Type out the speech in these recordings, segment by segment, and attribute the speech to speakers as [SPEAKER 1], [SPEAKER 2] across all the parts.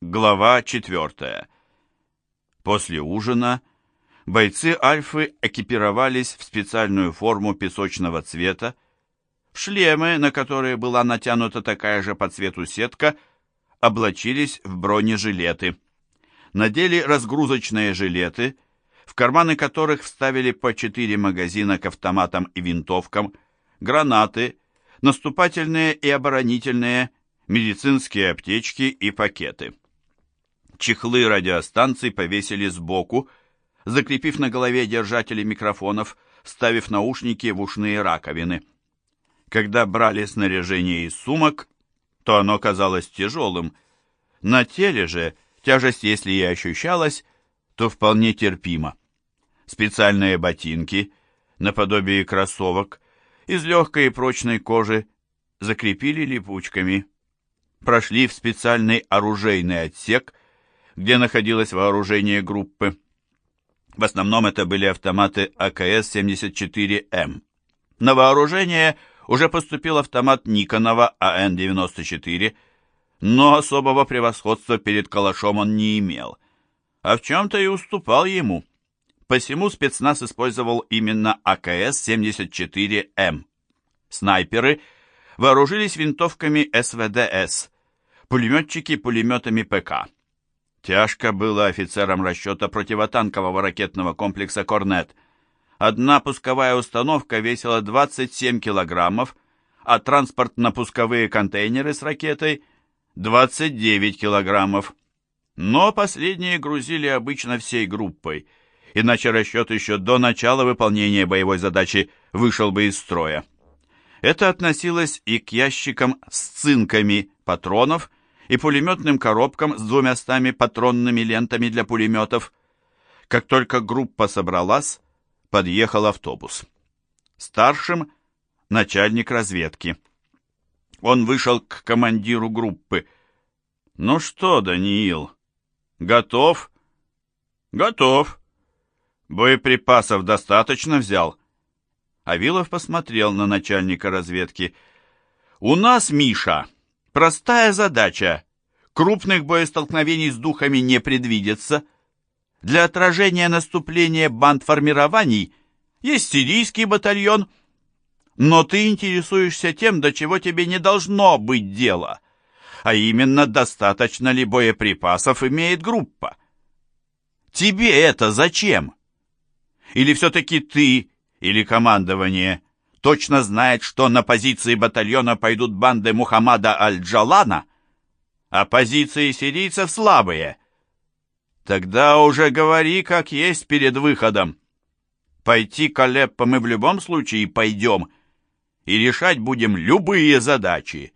[SPEAKER 1] Глава 4. После ужина бойцы Альфы экипировались в специальную форму песочного цвета, в шлемы, на которые была натянута такая же по цвету сетка, облачились в бронежилеты. Надели разгрузочные жилеты, в карманы которых вставили по четыре магазина к автоматам и винтовкам, гранаты, наступательные и оборонительные, медицинские аптечки и пакеты. Чехлы радиостанций повесили сбоку, закрепив на голове держатели микрофонов, ставив наушники в ушные раковины. Когда брали снаряжение из сумок, то оно казалось тяжелым. На теле же тяжесть, если и ощущалась, то вполне терпимо. Специальные ботинки, наподобие кроссовок, из легкой и прочной кожи, закрепили липучками. Прошли в специальный оружейный отсек, где находилось вооружение группы. В основном это были автоматы АКС-74М. На вооружение уже поступил автомат Никонова АН-94, но особого превосходства перед калашом он не имел, а в чем-то и уступал ему. Посему спецназ использовал именно АКС-74М. Снайперы вооружились винтовками СВДС, пулеметчики пулеметами ПК. Тяжко было офицерам расчета противотанкового ракетного комплекса «Корнет». Одна пусковая установка весила 27 килограммов, а транспортно-пусковые контейнеры с ракетой – 29 килограммов. Но последние грузили обычно всей группой, иначе расчет еще до начала выполнения боевой задачи вышел бы из строя. Это относилось и к ящикам с цинками патронов и пулеметным коробкам с двумястами патронными лентами для пулеметов. Как только группа собралась, подъехал автобус. Старшим — начальник разведки. Он вышел к командиру группы. «Ну что, Даниил, готов?» «Готов. Боеприпасов достаточно взял?» Авилов посмотрел на начальника разведки. «У нас, Миша, простая задача. Крупных боестолкновений с духами не предвидится. Для отражения наступления бандформирований есть сирийский батальон. Но ты интересуешься тем, до чего тебе не должно быть дела, а именно, достаточно ли боеприпасов имеет группа. Тебе это зачем? Или все-таки ты или командование точно знает, что на позиции батальона пойдут банды Мухаммада Аль-Джалана, а позиции сирийцев слабые. Тогда уже говори, как есть перед выходом. Пойти к Алеппо мы в любом случае пойдем, и решать будем любые задачи.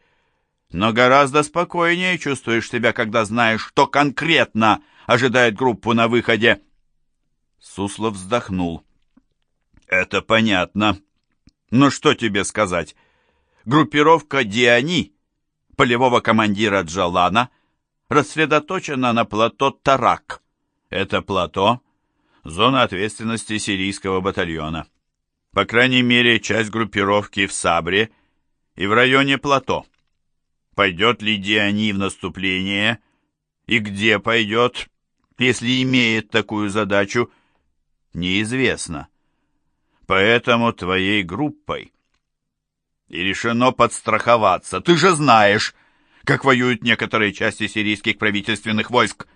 [SPEAKER 1] Но гораздо спокойнее чувствуешь себя, когда знаешь, что конкретно ожидает группу на выходе. Суслов вздохнул. Это понятно. Но что тебе сказать? Группировка Диани, полевого командира Джалана, рассредоточена на плато Тарак. Это плато — зона ответственности сирийского батальона. По крайней мере, часть группировки в Сабре и в районе плато. Пойдет ли Диани в наступление и где пойдет, если имеет такую задачу, неизвестно поэтому твоей группой. И решено подстраховаться. Ты же знаешь, как воюют некоторые части сирийских правительственных войск.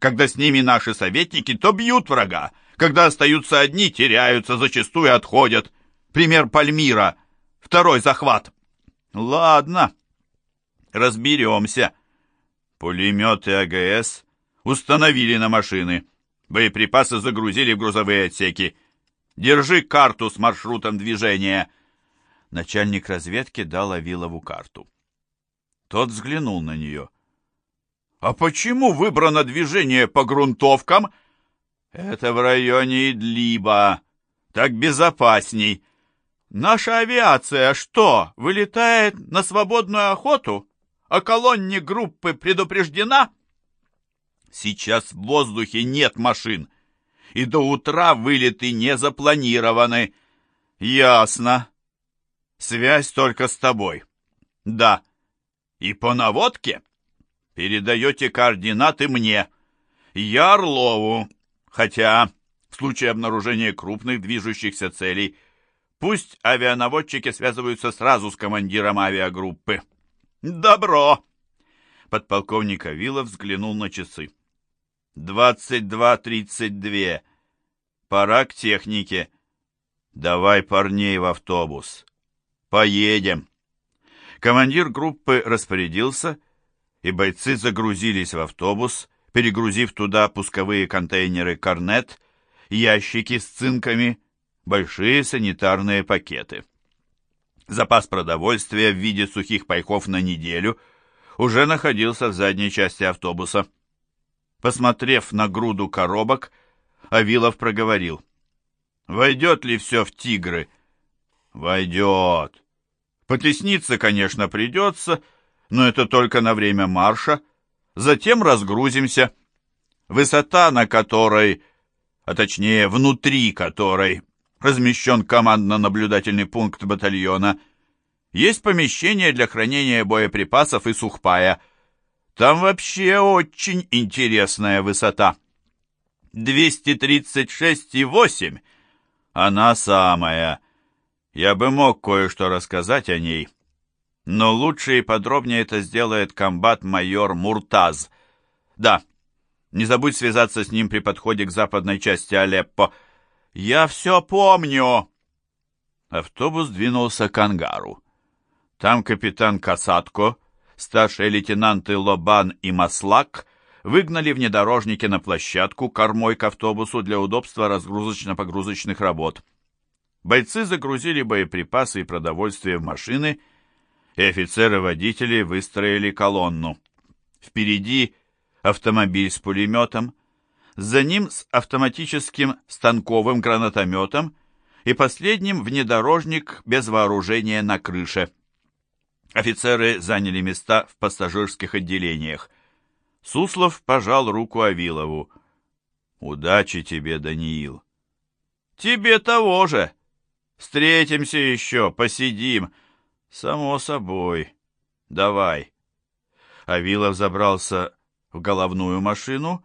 [SPEAKER 1] Когда с ними наши советники, то бьют врага. Когда остаются одни, теряются, зачастую отходят. Пример Пальмира. Второй захват. Ладно, разберемся. Пулеметы АГС установили на машины. Боеприпасы загрузили в грузовые отсеки. Держи карту с маршрутом движения!» Начальник разведки дал Авилову карту. Тот взглянул на нее. «А почему выбрано движение по грунтовкам?» «Это в районе Идлиба. Так безопасней. Наша авиация что, вылетает на свободную охоту? А колонне группы предупреждена?» «Сейчас в воздухе нет машин и до утра вылеты не запланированы. Ясно. Связь только с тобой. Да. И по наводке? передаете координаты мне. Я Орлову. Хотя, в случае обнаружения крупных движущихся целей, пусть авианаводчики связываются сразу с командиром авиагруппы. Добро. Подполковник Авилов взглянул на часы. «Двадцать два тридцать две. Пора к технике. Давай парней в автобус. Поедем». Командир группы распорядился, и бойцы загрузились в автобус, перегрузив туда пусковые контейнеры «Корнет», ящики с цинками, большие санитарные пакеты. Запас продовольствия в виде сухих пайков на неделю уже находился в задней части автобуса. Посмотрев на груду коробок, Авилов проговорил. «Войдет ли все в тигры?» «Войдет. Потесниться, конечно, придется, но это только на время марша. Затем разгрузимся. Высота, на которой, а точнее внутри которой, размещен командно-наблюдательный пункт батальона, есть помещение для хранения боеприпасов и сухпая. Там вообще очень интересная высота. 236,8. Она самая. Я бы мог кое-что рассказать о ней. Но лучше и подробнее это сделает комбат-майор Муртаз. Да, не забудь связаться с ним при подходе к западной части Алеппо. Я все помню. Автобус двинулся к ангару. Там капитан Касатко, старшие лейтенанты Лобан и Маслак выгнали внедорожники на площадку кормой к автобусу для удобства разгрузочно-погрузочных работ. Бойцы загрузили боеприпасы и продовольствие в машины, и офицеры-водители выстроили колонну. Впереди автомобиль с пулеметом, за ним с автоматическим станковым гранатометом и последним внедорожник без вооружения на крыше. Офицеры заняли места в пассажирских отделениях. Суслов пожал руку Авилову. «Удачи тебе, Даниил!» «Тебе того же!» Встретимся еще, посидим. Само собой. Давай. Авилов забрался в головную машину,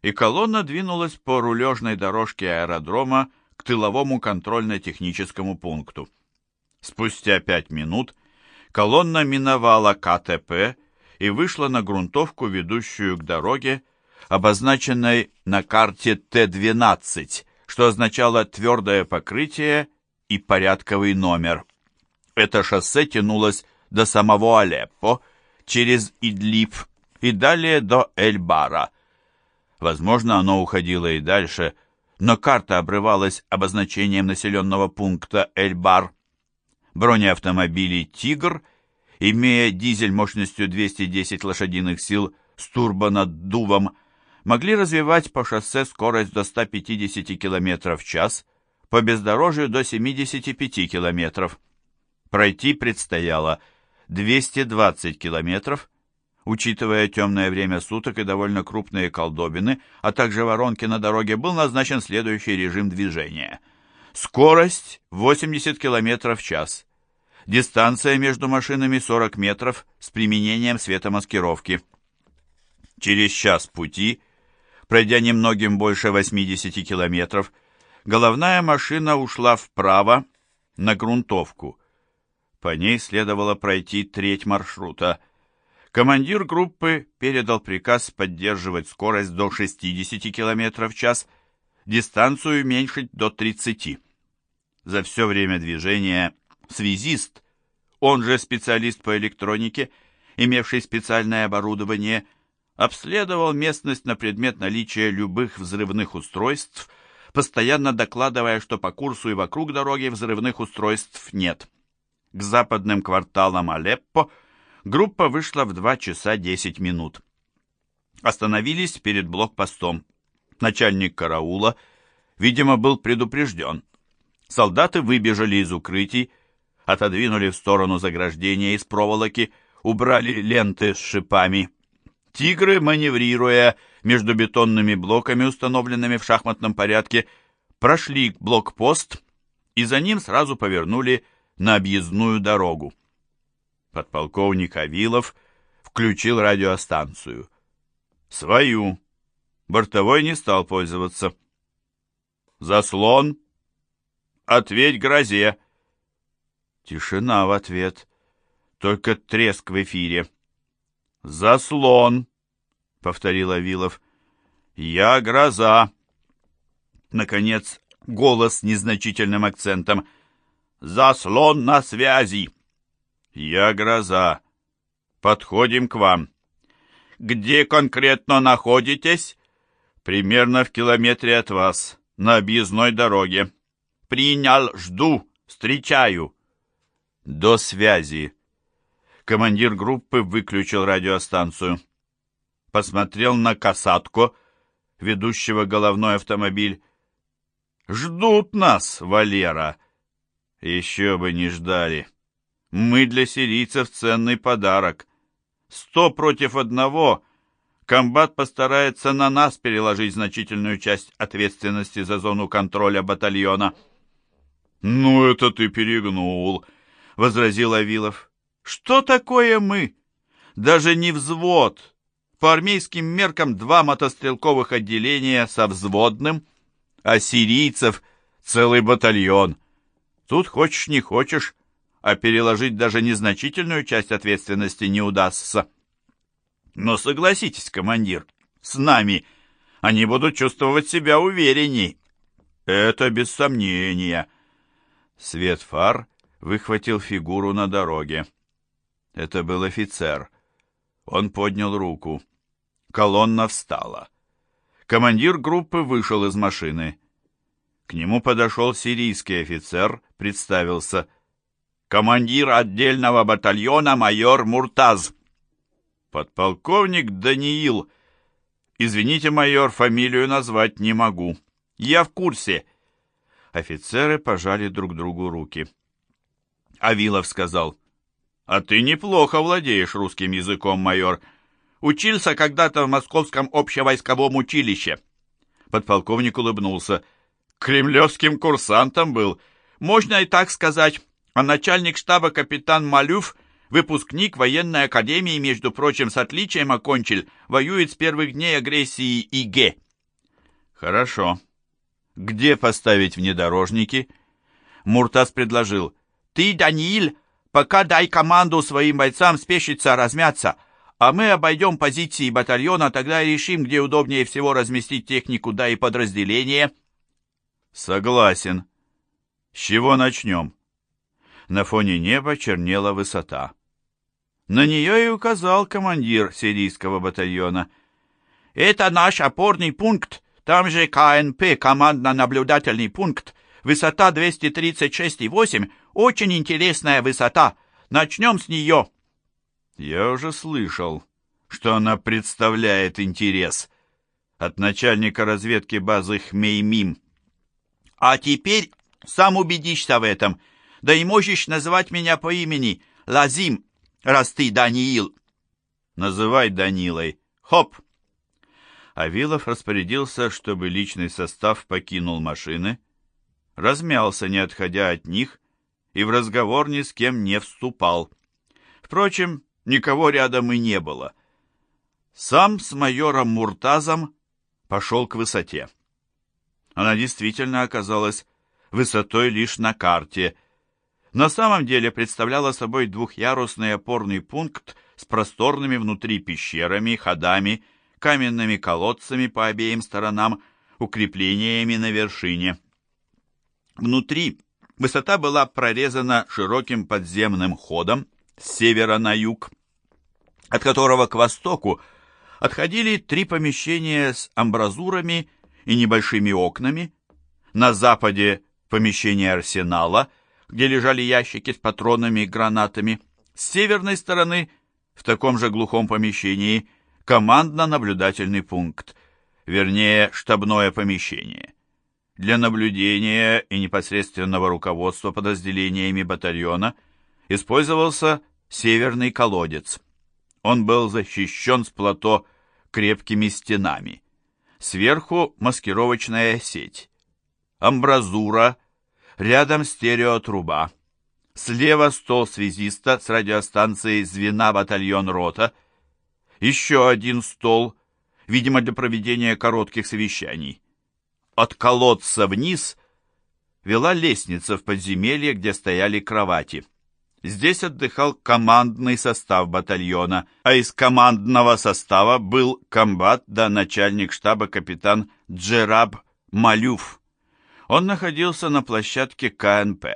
[SPEAKER 1] и колонна двинулась по рулежной дорожке аэродрома к тыловому контрольно-техническому пункту. Спустя пять минут колонна миновала КТП и вышла на грунтовку, ведущую к дороге, обозначенной на карте Т-12, что означало твердое покрытие и порядковый номер. Это шоссе тянулось до самого Алеппо, через Идлиб и далее до Эль-Бара. Возможно, оно уходило и дальше, но карта обрывалась обозначением населенного пункта Эль-Бар. Бронеавтомобили «Тигр», имея дизель мощностью 210 лошадиных сил с турбонаддувом, могли развивать по шоссе скорость до 150 км в час – по бездорожью до 75 километров. Пройти предстояло 220 километров, учитывая темное время суток и довольно крупные колдобины, а также воронки на дороге, был назначен следующий режим движения. Скорость 80 км в час. Дистанция между машинами 40 метров с применением светомаскировки. Через час пути, пройдя немногим больше 80 километров, Головная машина ушла вправо на грунтовку. По ней следовало пройти треть маршрута. Командир группы передал приказ поддерживать скорость до 60 км в час, дистанцию уменьшить до 30. За все время движения связист, он же специалист по электронике, имевший специальное оборудование, обследовал местность на предмет наличия любых взрывных устройств – постоянно докладывая, что по курсу и вокруг дороги взрывных устройств нет. К западным кварталам Алеппо группа вышла в 2 часа 10 минут. Остановились перед блокпостом. Начальник караула, видимо, был предупрежден. Солдаты выбежали из укрытий, отодвинули в сторону заграждения из проволоки, убрали ленты с шипами. Тигры, маневрируя, между бетонными блоками, установленными в шахматном порядке, прошли блокпост и за ним сразу повернули на объездную дорогу. Подполковник Авилов включил радиостанцию. Свою. Бортовой не стал пользоваться. «Заслон! Ответь грозе!» Тишина в ответ. Только треск в эфире. «Заслон!» — повторил Авилов. «Я гроза!» Наконец, голос с незначительным акцентом. «Заслон на связи!» «Я гроза. Подходим к вам». «Где конкретно находитесь?» «Примерно в километре от вас, на объездной дороге». «Принял, жду, встречаю». «До связи». Командир группы выключил радиостанцию. Посмотрел на касатку, ведущего головной автомобиль. «Ждут нас, Валера!» «Еще бы не ждали!» Мы для сирийцев ценный подарок. Сто против одного. Комбат постарается на нас переложить значительную часть ответственности за зону контроля батальона. «Ну, это ты перегнул», — возразил Авилов. «Что такое мы? Даже не взвод. По армейским меркам два мотострелковых отделения со взводным, а сирийцев целый батальон. Тут хочешь не хочешь, а переложить даже незначительную часть ответственности не удастся. Но согласитесь, командир, с нами они будут чувствовать себя уверенней. Это без сомнения. Свет фар выхватил фигуру на дороге. Это был офицер. Он поднял руку. Колонна встала. Командир группы вышел из машины. К нему подошел сирийский офицер, представился – командир отдельного батальона майор Муртаз. Подполковник Даниил. Извините, майор, фамилию назвать не могу. Я в курсе. Офицеры пожали друг другу руки. Авилов сказал, «А ты неплохо владеешь русским языком, майор. Учился когда-то в Московском общевойсковом училище». Подполковник улыбнулся. «Кремлевским курсантом был. Можно и так сказать а начальник штаба капитан Малюф, выпускник военной академии, между прочим, с отличием окончил, воюет с первых дней агрессии ИГ. Хорошо. Где поставить внедорожники? Муртаз предложил. Ты, Даниил, пока дай команду своим бойцам спешиться, размяться, а мы обойдем позиции батальона, тогда решим, где удобнее всего разместить технику, да и подразделение. Согласен. С чего начнем? На фоне неба чернела высота. На нее и указал командир сирийского батальона. «Это наш опорный пункт, там же КНП, командно-наблюдательный пункт. Высота 236,8, очень интересная высота. Начнем с нее». Я уже слышал, что она представляет интерес. От начальника разведки базы Хмеймим. «А теперь сам убедишься в этом», да и можешь называть меня по имени Лазим, раз ты Даниил. Называй Данилой. Хоп!» Авилов распорядился, чтобы личный состав покинул машины, размялся, не отходя от них, и в разговор ни с кем не вступал. Впрочем, никого рядом и не было. Сам с майором Муртазом пошел к высоте. Она действительно оказалась высотой лишь на карте — на самом деле представляла собой двухъярусный опорный пункт с просторными внутри пещерами, ходами, каменными колодцами по обеим сторонам, укреплениями на вершине. Внутри высота была прорезана широким подземным ходом с севера на юг, от которого к востоку отходили три помещения с амбразурами и небольшими окнами, на западе помещение арсенала – где лежали ящики с патронами и гранатами. С северной стороны, в таком же глухом помещении, командно-наблюдательный пункт, вернее, штабное помещение. Для наблюдения и непосредственного руководства подразделениями батальона использовался северный колодец. Он был защищен с плато крепкими стенами. Сверху маскировочная сеть. Амбразура – Рядом стереотруба. Слева стол связиста с радиостанцией звена батальон рота. Еще один стол, видимо, для проведения коротких совещаний. От колодца вниз вела лестница в подземелье, где стояли кровати. Здесь отдыхал командный состав батальона, а из командного состава был комбат да начальник штаба капитан Джераб Малюф. Он находился на площадке КНП.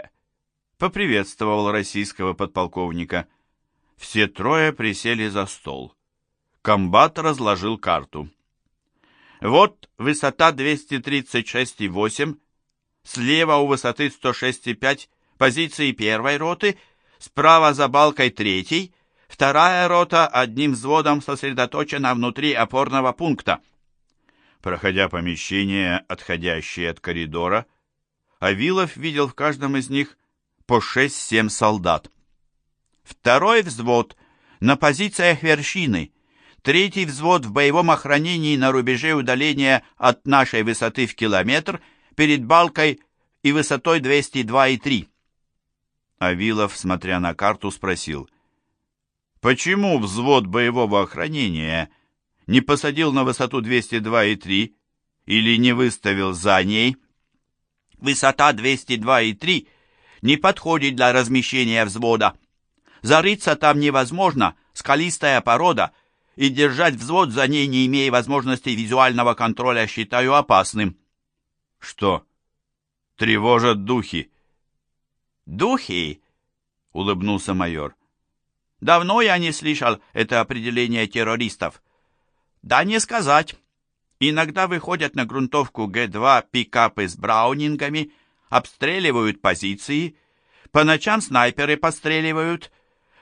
[SPEAKER 1] Поприветствовал российского подполковника. Все трое присели за стол. Комбат разложил карту. Вот высота 236,8, слева у высоты 106,5 позиции первой роты – Справа за балкой третий, вторая рота одним взводом сосредоточена внутри опорного пункта. Проходя помещение, отходящее от коридора, Авилов видел в каждом из них по 6-7 солдат. Второй взвод на позициях вершины, третий взвод в боевом охранении на рубеже удаления от нашей высоты в километр перед балкой и высотой 202,3. Авилов, смотря на карту, спросил. «Почему взвод боевого охранения не посадил на высоту 202,3 или не выставил за ней?» «Высота 202,3 не подходит для размещения взвода. Зарыться там невозможно, скалистая порода, и держать взвод за ней, не имея возможности визуального контроля, считаю опасным». «Что? Тревожат духи?» «Духи?» — улыбнулся майор. «Давно я не слышал это определение террористов». «Да не сказать. Иногда выходят на грунтовку Г-2 пикапы с браунингами, обстреливают позиции. По ночам снайперы постреливают.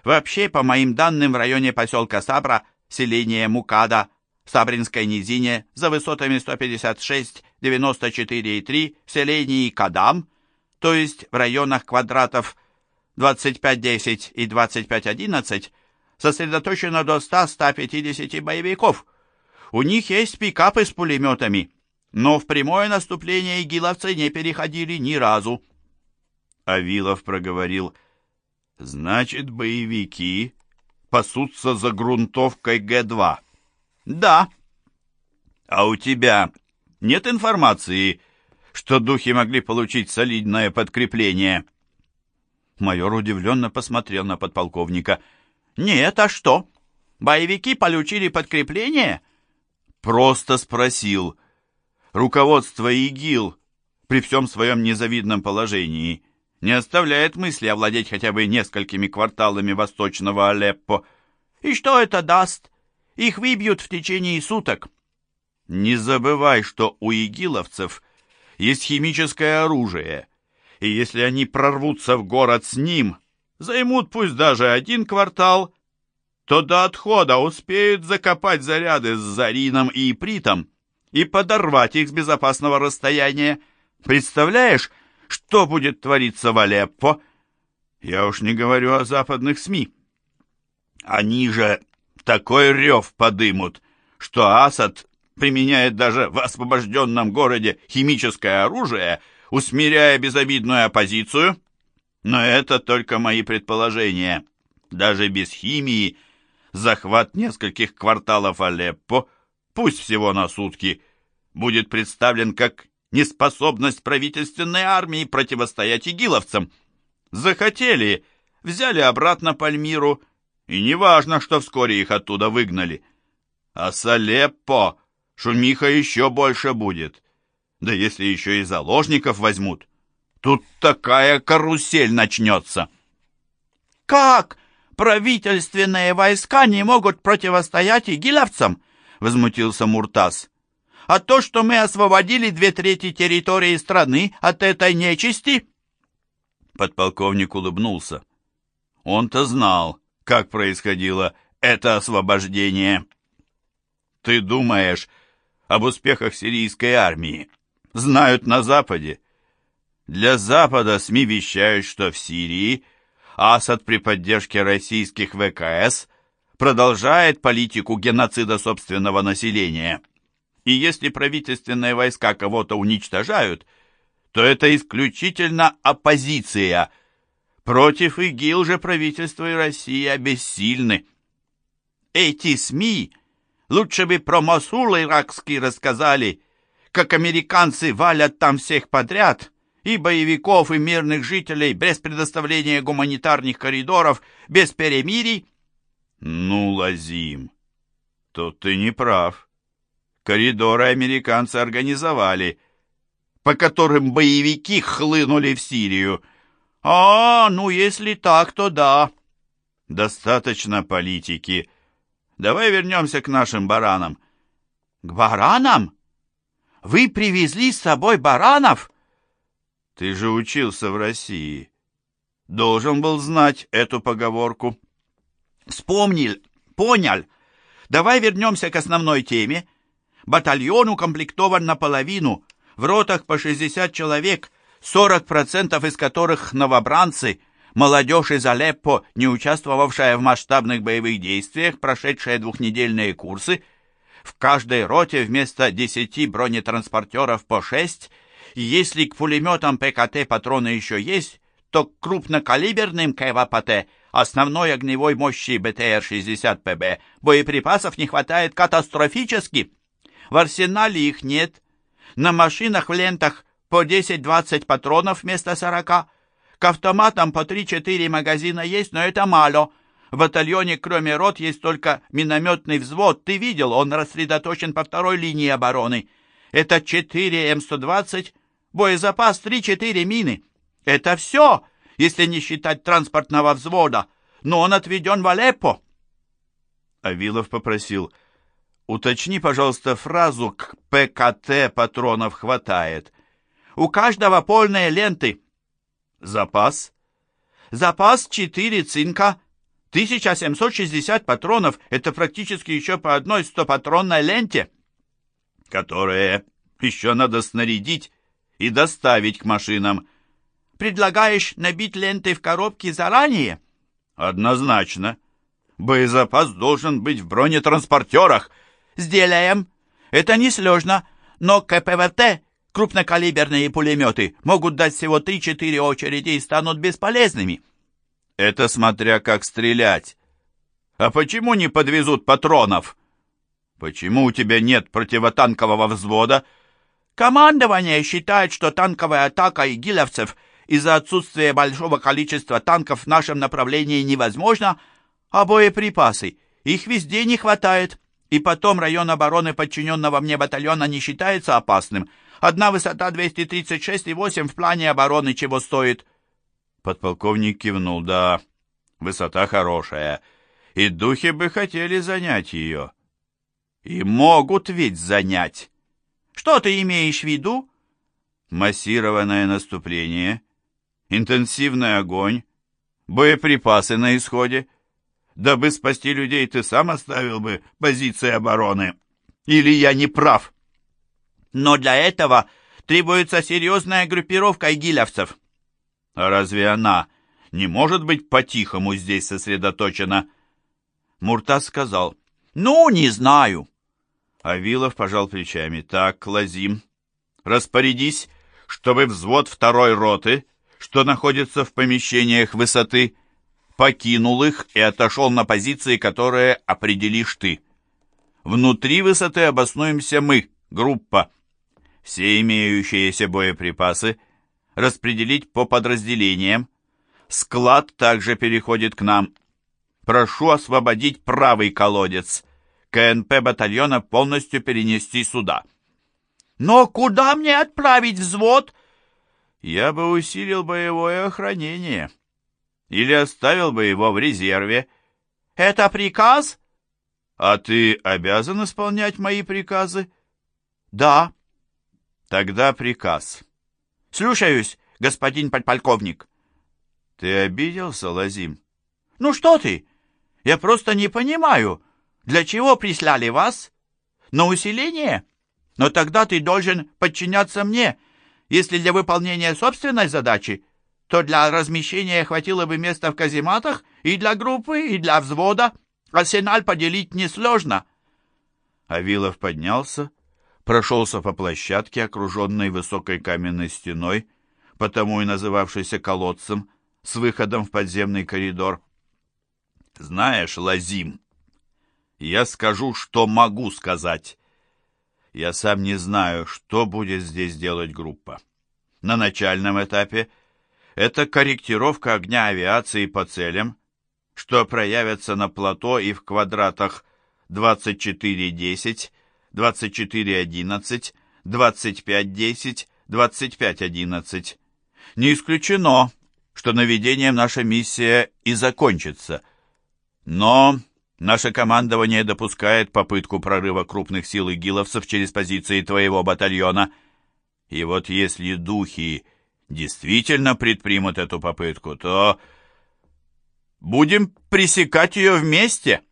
[SPEAKER 1] Вообще, по моим данным, в районе поселка Сабра, селение Мукада, в Сабринской низине, за высотами 156, 94,3, в селении Кадам — то есть в районах квадратов 2510 и 2511, сосредоточено до 100-150 боевиков. У них есть пикапы с пулеметами, но в прямое наступление игиловцы не переходили ни разу. Авилов проговорил, «Значит, боевики пасутся за грунтовкой Г-2». «Да». «А у тебя нет информации, что духи могли получить солидное подкрепление. Майор удивленно посмотрел на подполковника. «Нет, а что? Боевики получили подкрепление?» «Просто спросил. Руководство ИГИЛ при всем своем незавидном положении не оставляет мысли овладеть хотя бы несколькими кварталами восточного Алеппо. И что это даст? Их выбьют в течение суток». «Не забывай, что у игиловцев есть химическое оружие, и если они прорвутся в город с ним, займут пусть даже один квартал, то до отхода успеют закопать заряды с Зарином и Ипритом и подорвать их с безопасного расстояния. Представляешь, что будет твориться в Алеппо? Я уж не говорю о западных СМИ. Они же такой рев подымут, что Асад применяет даже в освобожденном городе химическое оружие, усмиряя безобидную оппозицию? Но это только мои предположения. Даже без химии захват нескольких кварталов Алеппо, пусть всего на сутки, будет представлен как неспособность правительственной армии противостоять игиловцам. Захотели, взяли обратно Пальмиру, и неважно, что вскоре их оттуда выгнали. А с Алеппо шумиха еще больше будет. Да если еще и заложников возьмут, тут такая карусель начнется. Как правительственные войска не могут противостоять игиловцам? Возмутился Муртаз. А то, что мы освободили две трети территории страны от этой нечисти? Подполковник улыбнулся. Он-то знал, как происходило это освобождение. Ты думаешь, об успехах сирийской армии. Знают на Западе. Для Запада СМИ вещают, что в Сирии Асад при поддержке российских ВКС продолжает политику геноцида собственного населения. И если правительственные войска кого-то уничтожают, то это исключительно оппозиция. Против ИГИЛ же правительство и Россия бессильны. Эти СМИ лучше бы про Мосул иракский рассказали, как американцы валят там всех подряд, и боевиков, и мирных жителей, без предоставления гуманитарных коридоров, без перемирий. Ну, Лазим, тут ты не прав. Коридоры американцы организовали, по которым боевики хлынули в Сирию. А, ну, если так, то да. Достаточно политики. Давай вернемся к нашим баранам. К баранам? Вы привезли с собой баранов? Ты же учился в России. Должен был знать эту поговорку. Вспомнил, понял. Давай вернемся к основной теме. Батальон укомплектован наполовину, в ротах по 60 человек, 40% из которых новобранцы, молодежь из Алеппо, не участвовавшая в масштабных боевых действиях, прошедшая двухнедельные курсы, в каждой роте вместо 10 бронетранспортеров по 6, и если к пулеметам ПКТ патроны еще есть, то к крупнокалиберным КВПТ основной огневой мощи БТР-60ПБ боеприпасов не хватает катастрофически. В арсенале их нет. На машинах в лентах по 10-20 патронов вместо 40. К автоматам по 3-4 магазина есть, но это мало. В батальоне, кроме рот, есть только минометный взвод. Ты видел, он рассредоточен по второй линии обороны. Это 4 М-120, боезапас 3-4 мины. Это все, если не считать транспортного взвода. Но он отведен в Алеппо. Авилов попросил, уточни, пожалуйста, фразу «к ПКТ патронов хватает». У каждого полные ленты. Запас? Запас 4 цинка, 1760 патронов. Это практически еще по одной 100-патронной ленте, которые еще надо снарядить и доставить к машинам. Предлагаешь набить ленты в коробке заранее? Однозначно. Боезапас должен быть в бронетранспортерах. Сделаем. Это несложно, но КПВТ, крупнокалиберные пулеметы, могут дать всего 3-4 очереди и станут бесполезными. Это смотря как стрелять. А почему не подвезут патронов? Почему у тебя нет противотанкового взвода? Командование считает, что танковая атака игиловцев из-за отсутствия большого количества танков в нашем направлении невозможна, а боеприпасы, их везде не хватает. И потом район обороны подчиненного мне батальона не считается опасным. Одна высота 236,8 в плане обороны чего стоит. Подполковник кивнул. Да, высота хорошая. И духи бы хотели занять ее. И могут ведь занять. Что ты имеешь в виду? Массированное наступление, интенсивный огонь, боеприпасы на исходе — Дабы спасти людей, ты сам оставил бы позиции обороны. Или я не прав? Но для этого требуется серьезная группировка игилевцев. А разве она не может быть по-тихому здесь сосредоточена? Муртаз сказал, ну, не знаю. Авилов пожал плечами. Так, Лазим, распорядись, чтобы взвод второй роты, что находится в помещениях высоты, покинул их и отошел на позиции, которые определишь ты. Внутри высоты обоснуемся мы, группа. Все имеющиеся боеприпасы распределить по подразделениям. Склад также переходит к нам. Прошу освободить правый колодец. КНП батальона полностью перенести сюда. Но куда мне отправить взвод? Я бы усилил боевое охранение или оставил бы его в резерве. Это приказ? А ты обязан исполнять мои приказы? Да. Тогда приказ. Слушаюсь, господин подполковник. Ты обиделся, Лазим? Ну что ты? Я просто не понимаю, для чего прислали вас? На усиление? Но тогда ты должен подчиняться мне, если для выполнения собственной задачи то для размещения хватило бы места в казематах и для группы, и для взвода. Арсенал поделить несложно. Авилов поднялся, прошелся по площадке, окруженной высокой каменной стеной, потому и называвшейся колодцем, с выходом в подземный коридор. «Знаешь, Лазим, Я скажу, что могу сказать. Я сам не знаю, что будет здесь делать группа. На начальном этапе это корректировка огня авиации по целям, что проявятся на плато и в квадратах 2410, 2411, 2510, 2511. Не исключено, что наведением наша миссия и закончится. Но наше командование допускает попытку прорыва крупных сил игиловцев через позиции твоего батальона. И вот если духи действительно предпримут эту попытку, то будем пресекать ее вместе.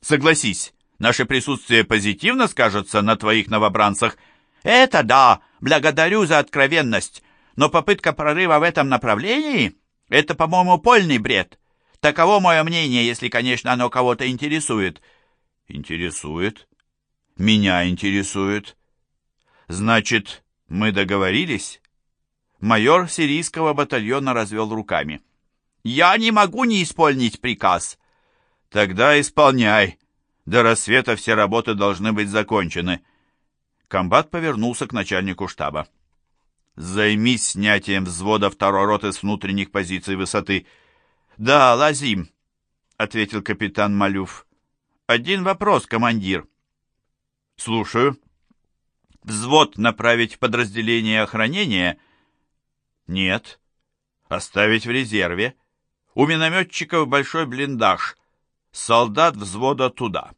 [SPEAKER 1] Согласись, наше присутствие позитивно скажется на твоих новобранцах. Это да, благодарю за откровенность. Но попытка прорыва в этом направлении — это, по-моему, польный бред. Таково мое мнение, если, конечно, оно кого-то интересует. Интересует? Меня интересует. Значит, мы договорились? Майор сирийского батальона развел руками. Я не могу не исполнить приказ. Тогда исполняй. До рассвета все работы должны быть закончены. Комбат повернулся к начальнику штаба. Займись снятием взвода второй роты с внутренних позиций высоты. Да, Лазим, ответил капитан Малюф. Один вопрос, командир. Слушаю. Взвод направить в подразделение охранения? Нет. Оставить в резерве. У минометчиков большой блиндаж. Солдат взвода туда.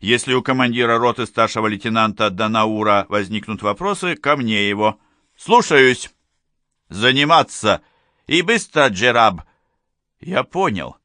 [SPEAKER 1] Если у командира роты старшего лейтенанта Данаура возникнут вопросы, ко мне его. «Слушаюсь!» «Заниматься! И быстро, Джераб!» «Я понял.